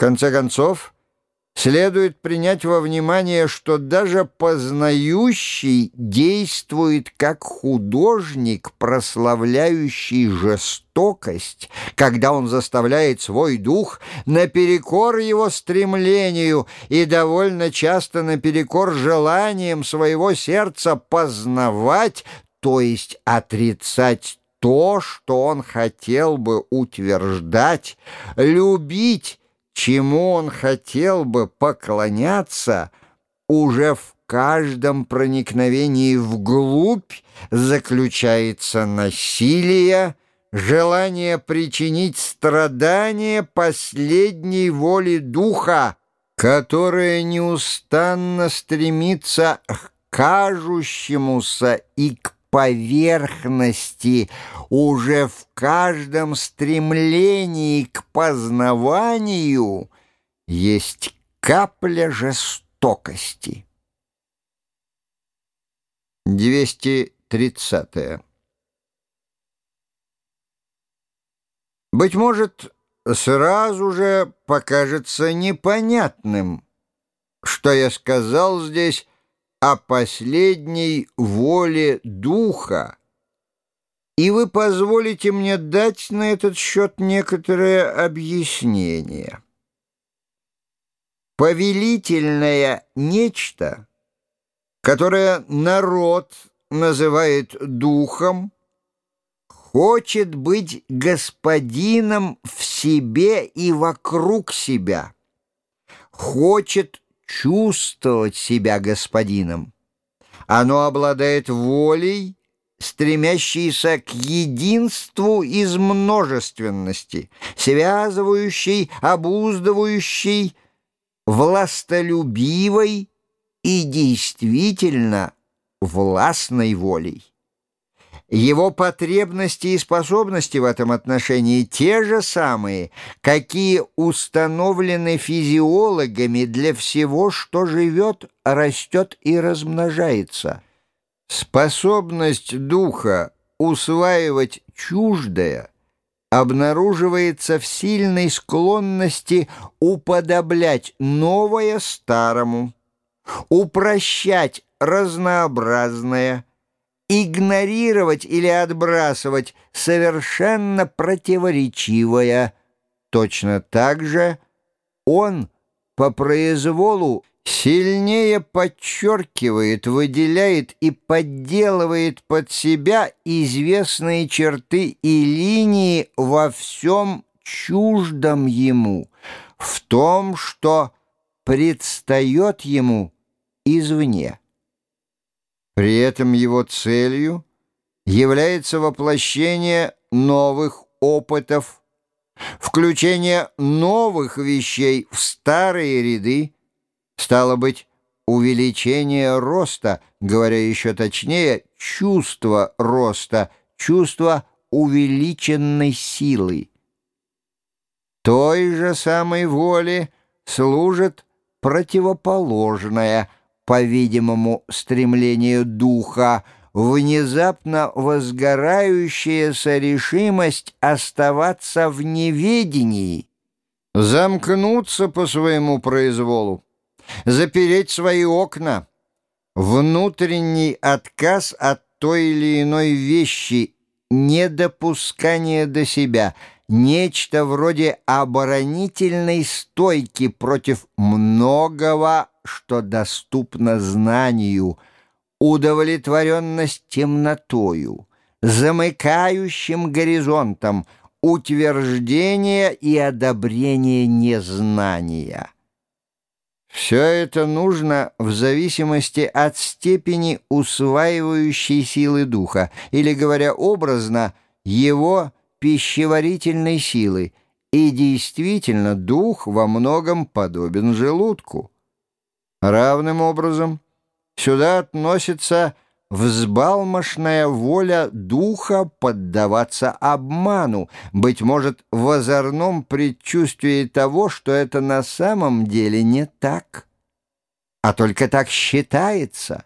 конце концов, следует принять во внимание, что даже познающий действует как художник, прославляющий жестокость, когда он заставляет свой дух наперекор его стремлению и довольно часто наперекор желаниям своего сердца познавать, то есть отрицать то, что он хотел бы утверждать, любить, чему он хотел бы поклоняться, уже в каждом проникновении вглубь заключается насилие, желание причинить страдания последней воли духа, которая неустанно стремится к кажущемуся и к поверхности, уже в каждом стремлении к познаванию есть капля жестокости. 230. -е. Быть может, сразу же покажется непонятным, что я сказал здесь о последней воле духа, и вы позволите мне дать на этот счет некоторое объяснение. Повелительное нечто, которое народ называет духом, хочет быть господином в себе и вокруг себя, хочет чувствовать себя господином. Оно обладает волей, стремящейся к единству из множественности, связывающей, обуздывающей, властолюбивой и действительно властной волей. Его потребности и способности в этом отношении те же самые, какие установлены физиологами для всего, что живет, растет и размножается. Способность духа усваивать чуждое обнаруживается в сильной склонности уподоблять новое старому, упрощать разнообразное – игнорировать или отбрасывать совершенно противоречивое. Точно так же он по произволу сильнее подчеркивает, выделяет и подделывает под себя известные черты и линии во всем чуждом ему, в том, что предстает ему извне. При этом его целью является воплощение новых опытов, включение новых вещей в старые ряды, стало быть, увеличение роста, говоря еще точнее, чувство роста, чувство увеличенной силы. Той же самой воле служит противоположная – по-видимому, стремление духа, внезапно возгорающаяся решимость оставаться в неведении, замкнуться по своему произволу, запереть свои окна, внутренний отказ от той или иной вещи, недопускание до себя, нечто вроде оборонительной стойки против многого что доступно знанию, удовлетворенность темнотою, замыкающим горизонтом, утверждение и одобрение незнания. Все это нужно в зависимости от степени усваивающей силы духа, или, говоря образно, его пищеварительной силы, и действительно дух во многом подобен желудку. Равным образом сюда относится взбалмошная воля духа поддаваться обману, быть может, в озорном предчувствии того, что это на самом деле не так, а только так считается.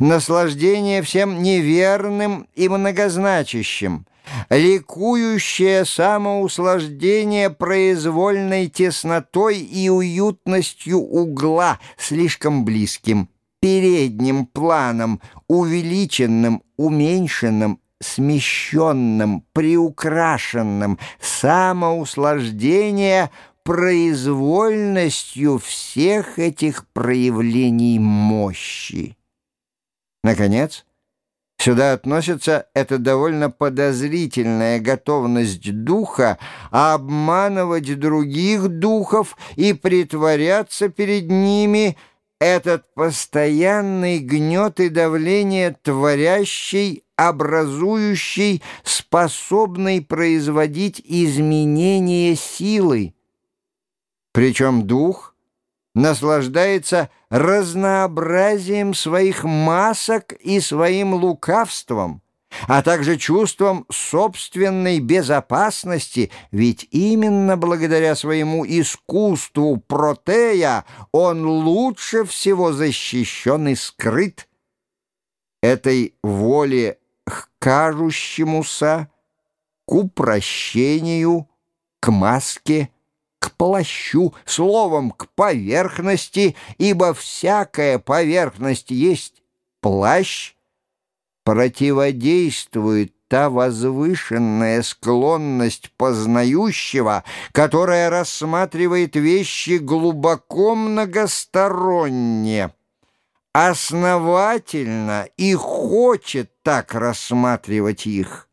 Наслаждение всем неверным и многозначащим, ликующее самоуслаждение произвольной теснотой и уютностью угла, слишком близким, передним планом, увеличенным, уменьшенным, смещенным, приукрашенным, самоуслаждение произвольностью всех этих проявлений мощи. Наконец, сюда относится эта довольно подозрительная готовность духа обманывать других духов и притворяться перед ними – этот постоянный гнет и давление творящий, образующий, способный производить изменения силы. Причем дух наслаждается разнообразием своих масок и своим лукавством, а также чувством собственной безопасности, ведь именно благодаря своему искусству протея он лучше всего защищен и скрыт. Этой воле к кажущемуся, к упрощению, к маске, к плащу, словом, к поверхности, ибо всякая поверхность есть плащ, противодействует та возвышенная склонность познающего, которая рассматривает вещи глубоко многосторонне, основательно и хочет так рассматривать их.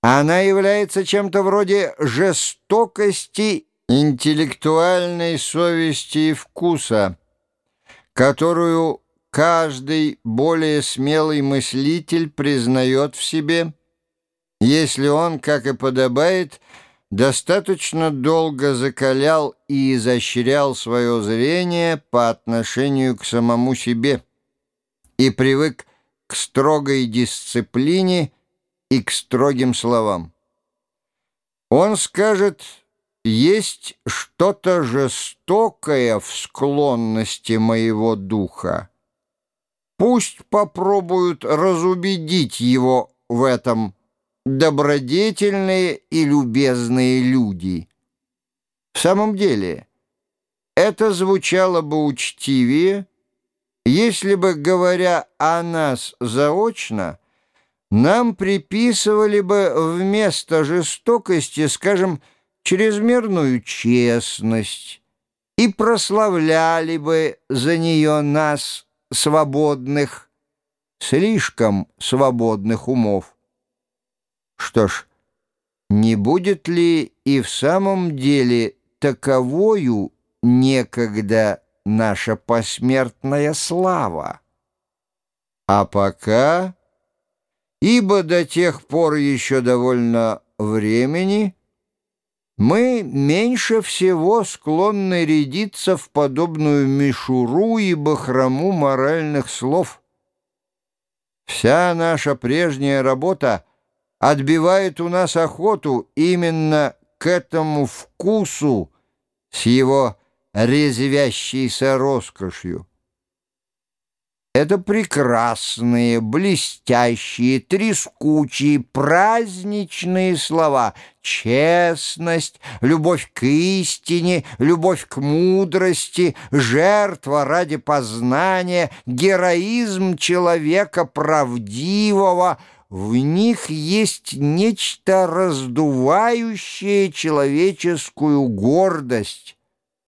Она является чем-то вроде жестокости интеллектуальной совести и вкуса, которую каждый более смелый мыслитель признает в себе, если он, как и подобает, достаточно долго закалял и изощрял свое зрение по отношению к самому себе и привык к строгой дисциплине и к строгим словам. Он скажет «Есть что-то жестокое в склонности моего духа». Пусть попробуют разубедить его в этом добродетельные и любезные люди. В самом деле, это звучало бы учтивее, если бы, говоря о нас заочно, нам приписывали бы вместо жестокости, скажем, чрезмерную честность и прославляли бы за нее нас свободных, слишком свободных умов. Что ж, не будет ли и в самом деле таковою некогда наша посмертная слава? А пока, ибо до тех пор еще довольно времени, мы меньше всего склонны рядиться в подобную мишуру и бахрому моральных слов. Вся наша прежняя работа отбивает у нас охоту именно к этому вкусу с его резвящейся роскошью. Это прекрасные, блестящие, трескучие, праздничные слова. Честность, любовь к истине, любовь к мудрости, жертва ради познания, героизм человека правдивого. В них есть нечто раздувающее человеческую гордость